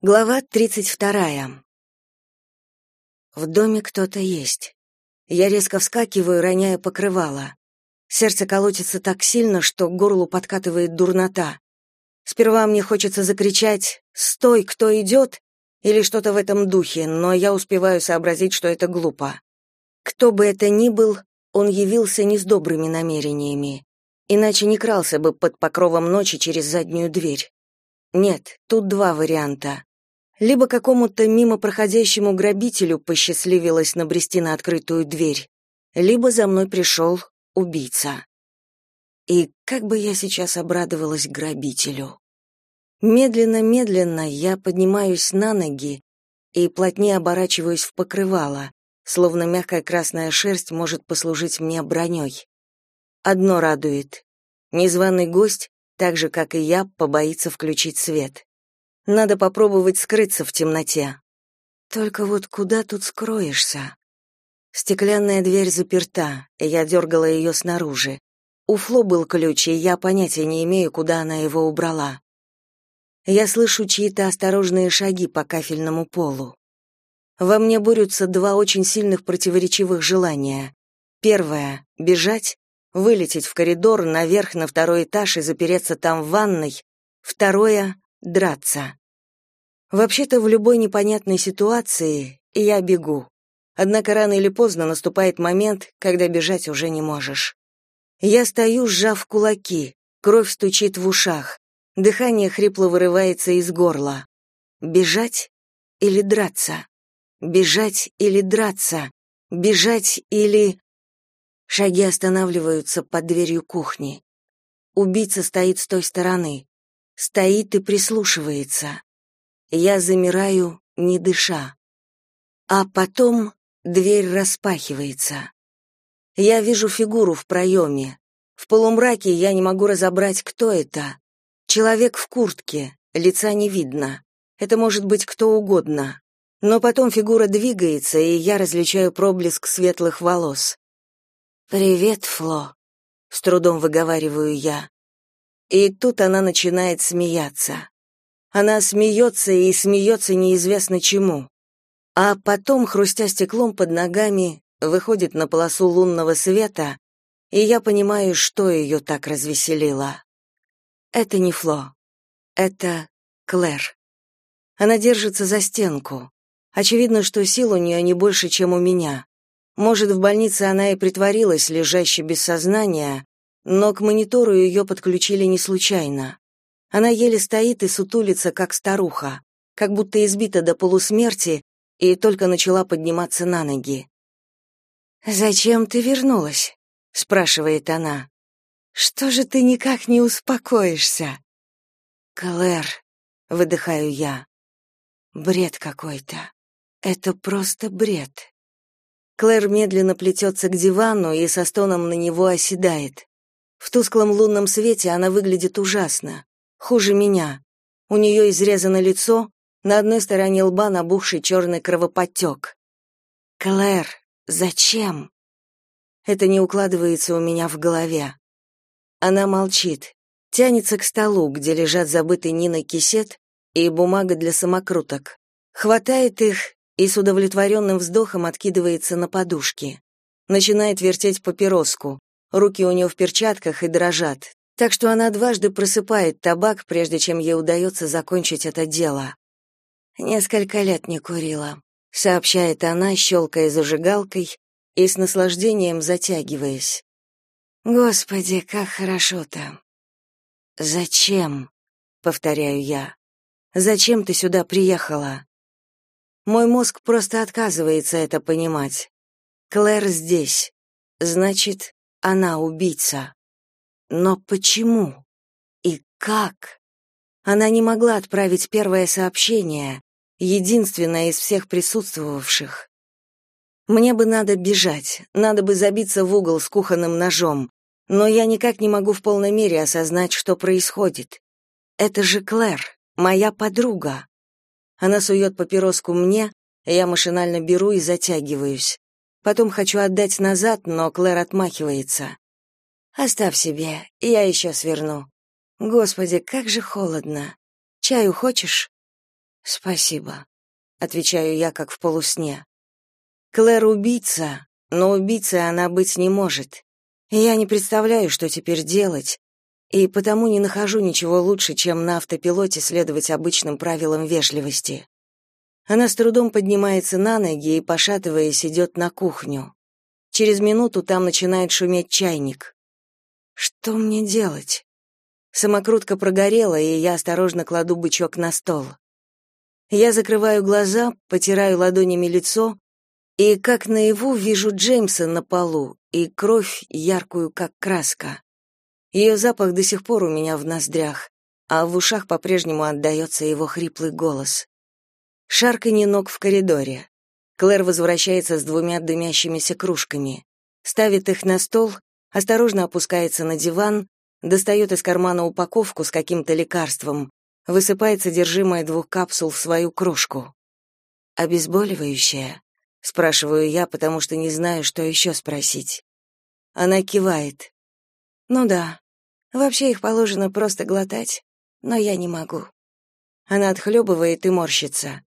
Глава 32. В доме кто-то есть. Я резко вскакиваю, роняя покрывало. Сердце колотится так сильно, что к горлу подкатывает дурнота. Сперва мне хочется закричать «Стой, кто идет!» или что-то в этом духе, но я успеваю сообразить, что это глупо. Кто бы это ни был, он явился не с добрыми намерениями, иначе не крался бы под покровом ночи через заднюю дверь. Нет, тут два варианта. Либо какому-то мимо проходящему грабителю посчастливилось набрести на открытую дверь, либо за мной пришел убийца. И как бы я сейчас обрадовалась грабителю. Медленно-медленно я поднимаюсь на ноги и плотнее оборачиваюсь в покрывало, словно мягкая красная шерсть может послужить мне броней. Одно радует. Незваный гость, так же, как и я, побоится включить свет. Надо попробовать скрыться в темноте. Только вот куда тут скроешься? Стеклянная дверь заперта, и я дергала ее снаружи. У Фло был ключ, и я понятия не имею, куда она его убрала. Я слышу чьи-то осторожные шаги по кафельному полу. Во мне борются два очень сильных противоречивых желания. Первое — бежать, вылететь в коридор, наверх на второй этаж и запереться там в ванной. Второе — драться. Вообще-то в любой непонятной ситуации я бегу. Однако рано или поздно наступает момент, когда бежать уже не можешь. Я стою, сжав кулаки, кровь стучит в ушах, дыхание хрипло вырывается из горла. Бежать или драться? Бежать или драться? Бежать или... Шаги останавливаются под дверью кухни. Убийца стоит с той стороны. Стоит и прислушивается. Я замираю, не дыша. А потом дверь распахивается. Я вижу фигуру в проеме. В полумраке я не могу разобрать, кто это. Человек в куртке, лица не видно. Это может быть кто угодно. Но потом фигура двигается, и я различаю проблеск светлых волос. «Привет, Фло», — с трудом выговариваю я. И тут она начинает смеяться. Она смеется и смеется неизвестно чему. А потом, хрустя стеклом под ногами, выходит на полосу лунного света, и я понимаю, что ее так развеселило. Это не Фло. Это Клэр. Она держится за стенку. Очевидно, что сил у нее не больше, чем у меня. Может, в больнице она и притворилась, лежащей без сознания, но к монитору ее подключили не случайно. Она еле стоит и сутулится, как старуха, как будто избита до полусмерти и только начала подниматься на ноги. «Зачем ты вернулась?» — спрашивает она. «Что же ты никак не успокоишься?» «Клэр», — выдыхаю я. «Бред какой-то. Это просто бред». Клэр медленно плетется к дивану и со стоном на него оседает. В тусклом лунном свете она выглядит ужасно. Хуже меня. У нее изрезано лицо, на одной стороне лба набухший черный кровоподтек. «Клэр, зачем?» Это не укладывается у меня в голове. Она молчит, тянется к столу, где лежат забытый Ниной кисет и бумага для самокруток. Хватает их и с удовлетворенным вздохом откидывается на подушки. Начинает вертеть папироску. Руки у нее в перчатках и дрожат, так что она дважды просыпает табак, прежде чем ей удается закончить это дело. «Несколько лет не курила», — сообщает она, щелкая зажигалкой и с наслаждением затягиваясь. «Господи, как хорошо-то!» «Зачем?» — повторяю я. «Зачем ты сюда приехала?» Мой мозг просто отказывается это понимать. Клэр здесь. Значит, она убийца. Но почему? И как? Она не могла отправить первое сообщение, единственное из всех присутствовавших. Мне бы надо бежать, надо бы забиться в угол с кухонным ножом, но я никак не могу в полной мере осознать, что происходит. Это же Клэр, моя подруга. Она сует папироску мне, я машинально беру и затягиваюсь. Потом хочу отдать назад, но Клэр отмахивается. Оставь себе, я еще сверну. Господи, как же холодно. Чаю хочешь? Спасибо, отвечаю я как в полусне. Клэр убийца, но убийцей она быть не может. я не представляю, что теперь делать, и потому не нахожу ничего лучше, чем на автопилоте следовать обычным правилам вежливости. Она с трудом поднимается на ноги и, пошатываясь, идет на кухню. Через минуту там начинает шуметь чайник. Что мне делать? Самокрутка прогорела, и я осторожно кладу бычок на стол. Я закрываю глаза, потираю ладонями лицо, и как наяву вижу Джеймса на полу и кровь яркую, как краска. Ее запах до сих пор у меня в ноздрях, а в ушах по-прежнему отдается его хриплый голос. Шарканье ног в коридоре. Клэр возвращается с двумя дымящимися кружками, ставит их на стол, осторожно опускается на диван, достает из кармана упаковку с каким-то лекарством, высыпает содержимое двух капсул в свою кружку. «Обезболивающее?» — спрашиваю я, потому что не знаю, что еще спросить. Она кивает. «Ну да, вообще их положено просто глотать, но я не могу». Она отхлебывает и морщится.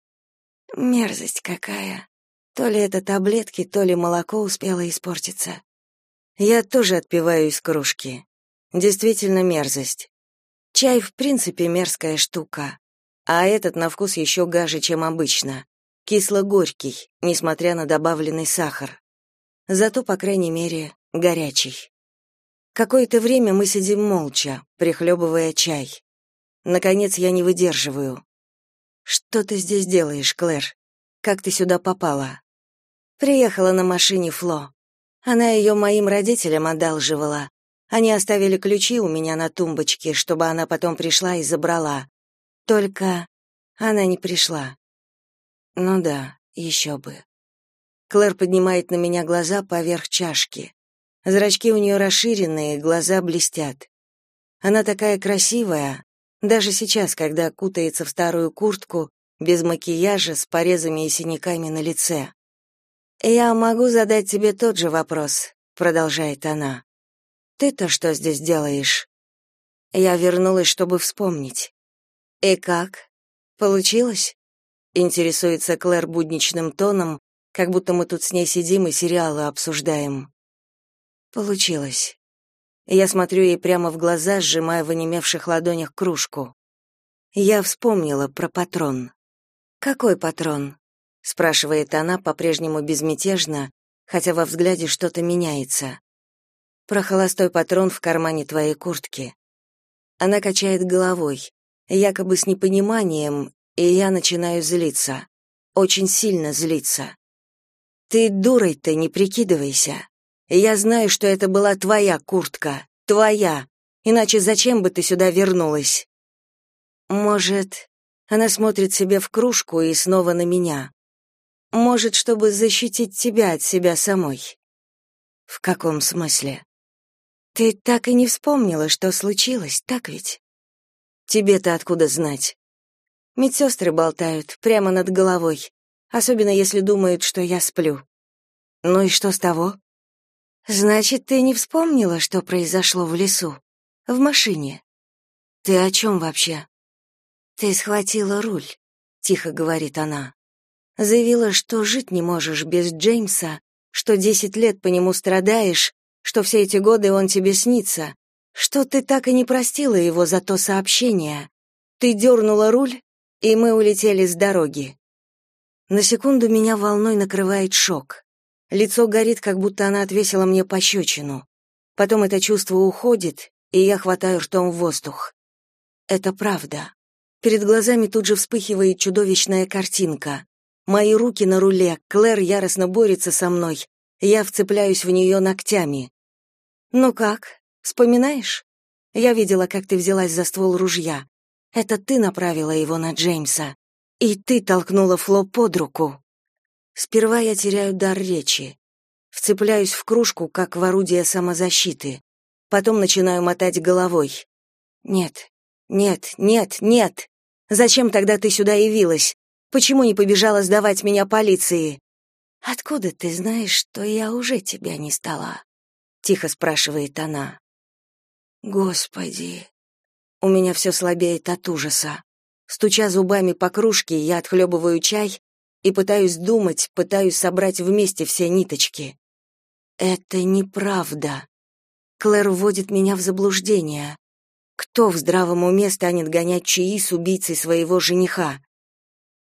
Мерзость какая. То ли это таблетки, то ли молоко успело испортиться. Я тоже отпиваю из кружки. Действительно мерзость. Чай в принципе мерзкая штука, а этот на вкус еще гаже, чем обычно. Кисло-горький, несмотря на добавленный сахар. Зато, по крайней мере, горячий. Какое-то время мы сидим молча, прихлебывая чай. Наконец я не выдерживаю. «Что ты здесь делаешь, Клэр? Как ты сюда попала?» «Приехала на машине Фло. Она ее моим родителям одалживала. Они оставили ключи у меня на тумбочке, чтобы она потом пришла и забрала. Только она не пришла. Ну да, еще бы. Клэр поднимает на меня глаза поверх чашки. Зрачки у нее расширенные, глаза блестят. Она такая красивая, даже сейчас, когда кутается в старую куртку, без макияжа, с порезами и синяками на лице. «Я могу задать тебе тот же вопрос», — продолжает она. Ты-то что здесь делаешь? Я вернулась, чтобы вспомнить. И как? Получилось? Интересуется Клэр будничным тоном, как будто мы тут с ней сидим и сериалы обсуждаем. Получилось. Я смотрю ей прямо в глаза, сжимая в онемевших ладонях кружку. Я вспомнила про патрон. Какой патрон? спрашивает она по-прежнему безмятежно, хотя во взгляде что-то меняется про холостой патрон в кармане твоей куртки. Она качает головой, якобы с непониманием, и я начинаю злиться. Очень сильно злиться. Ты дурой-то не прикидывайся. Я знаю, что это была твоя куртка, твоя. Иначе зачем бы ты сюда вернулась? Может, она смотрит себе в кружку и снова на меня. Может, чтобы защитить тебя от себя самой. В каком смысле? Ты так и не вспомнила, что случилось, так ведь? Тебе-то откуда знать? Медсестры болтают прямо над головой, особенно если думают, что я сплю. Ну и что с того? Значит, ты не вспомнила, что произошло в лесу, в машине. Ты о чем вообще? Ты схватила руль, тихо говорит она. Заявила, что жить не можешь без Джеймса, что десять лет по нему страдаешь, что все эти годы он тебе снится, что ты так и не простила его за то сообщение. Ты дернула руль, и мы улетели с дороги. На секунду меня волной накрывает шок. Лицо горит, как будто она отвесила мне пощечину. Потом это чувство уходит, и я хватаю ртом в воздух. Это правда. Перед глазами тут же вспыхивает чудовищная картинка. Мои руки на руле, Клэр яростно борется со мной, я вцепляюсь в нее ногтями. «Ну как, вспоминаешь? Я видела, как ты взялась за ствол ружья. Это ты направила его на Джеймса. И ты толкнула Фло под руку. Сперва я теряю дар речи. Вцепляюсь в кружку, как в орудие самозащиты. Потом начинаю мотать головой. Нет, нет, нет, нет. Зачем тогда ты сюда явилась? Почему не побежала сдавать меня полиции? Откуда ты знаешь, что я уже тебя не стала? тихо спрашивает она. Господи. У меня все слабеет от ужаса. Стуча зубами по кружке, я отхлебываю чай и пытаюсь думать, пытаюсь собрать вместе все ниточки. Это неправда. Клэр вводит меня в заблуждение. Кто в здравом уме станет гонять чаи с убийцей своего жениха?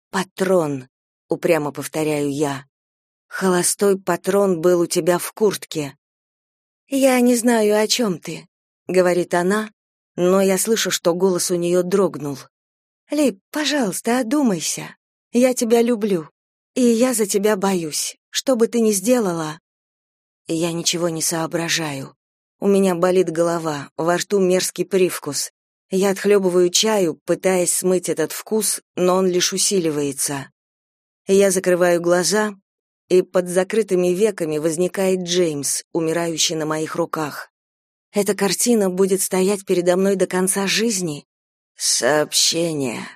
Патрон, упрямо повторяю я. Холостой патрон был у тебя в куртке. Я не знаю, о чем ты, говорит она, но я слышу, что голос у нее дрогнул. Ли, пожалуйста, одумайся. Я тебя люблю, и я за тебя боюсь. Что бы ты ни сделала, я ничего не соображаю. У меня болит голова, во рту мерзкий привкус. Я отхлебываю чаю, пытаясь смыть этот вкус, но он лишь усиливается. Я закрываю глаза, и под закрытыми веками возникает Джеймс, умирающий на моих руках. Эта картина будет стоять передо мной до конца жизни. Сообщение.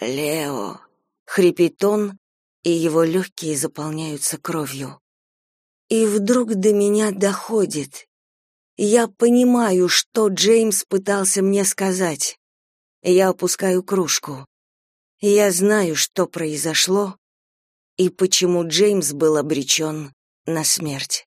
Лео. Хрипит он, и его легкие заполняются кровью. И вдруг до меня доходит. Я понимаю, что Джеймс пытался мне сказать. Я опускаю кружку. Я знаю, что произошло и почему Джеймс был обречен на смерть.